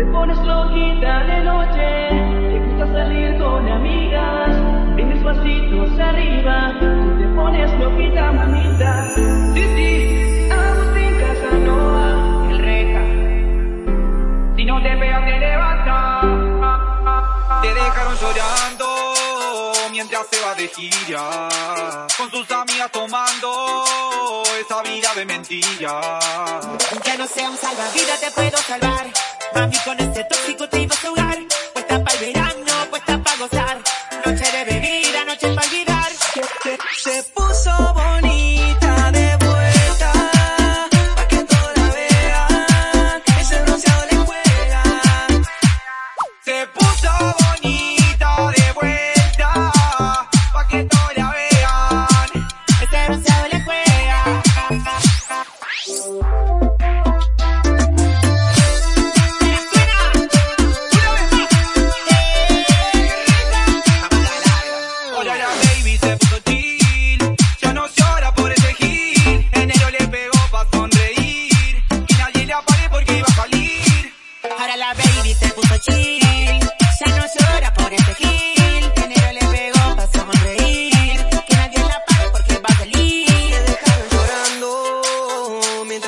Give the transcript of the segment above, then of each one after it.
Te pones loquita de noche, te gusta salir con amigas, tienes pasitos arriba, te pones loquita manita. Sí, sí, Agustín Casanova, el reja. Si no te pegas te levanta. Te dejaron llorando mientras se va de gira Con sus amigas tomando esa vida de mentira Aunque no sea un salvavidas te puedo salvar Mami con este tóxico te iba a ahogar. Puesta para el verano, puesta para gozar. Noche de bebida, noche para olvidar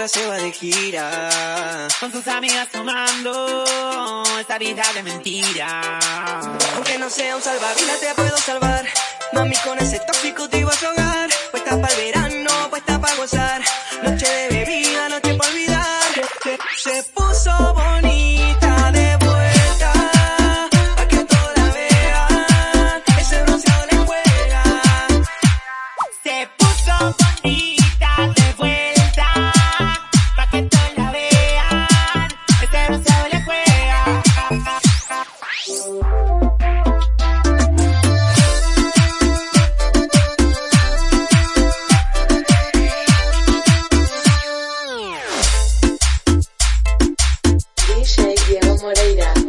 se va de gira. Con sus amigas tomando esta vida de mentira. Aunque no sea un salvavidas te puedo salvar. Mami, con ese tóxico te iba a ahogar. Puesta para el verano, puesta para gozar. Noche de bebida, noche para olvidar. Se, se, puso bonita de Se puso Moreira.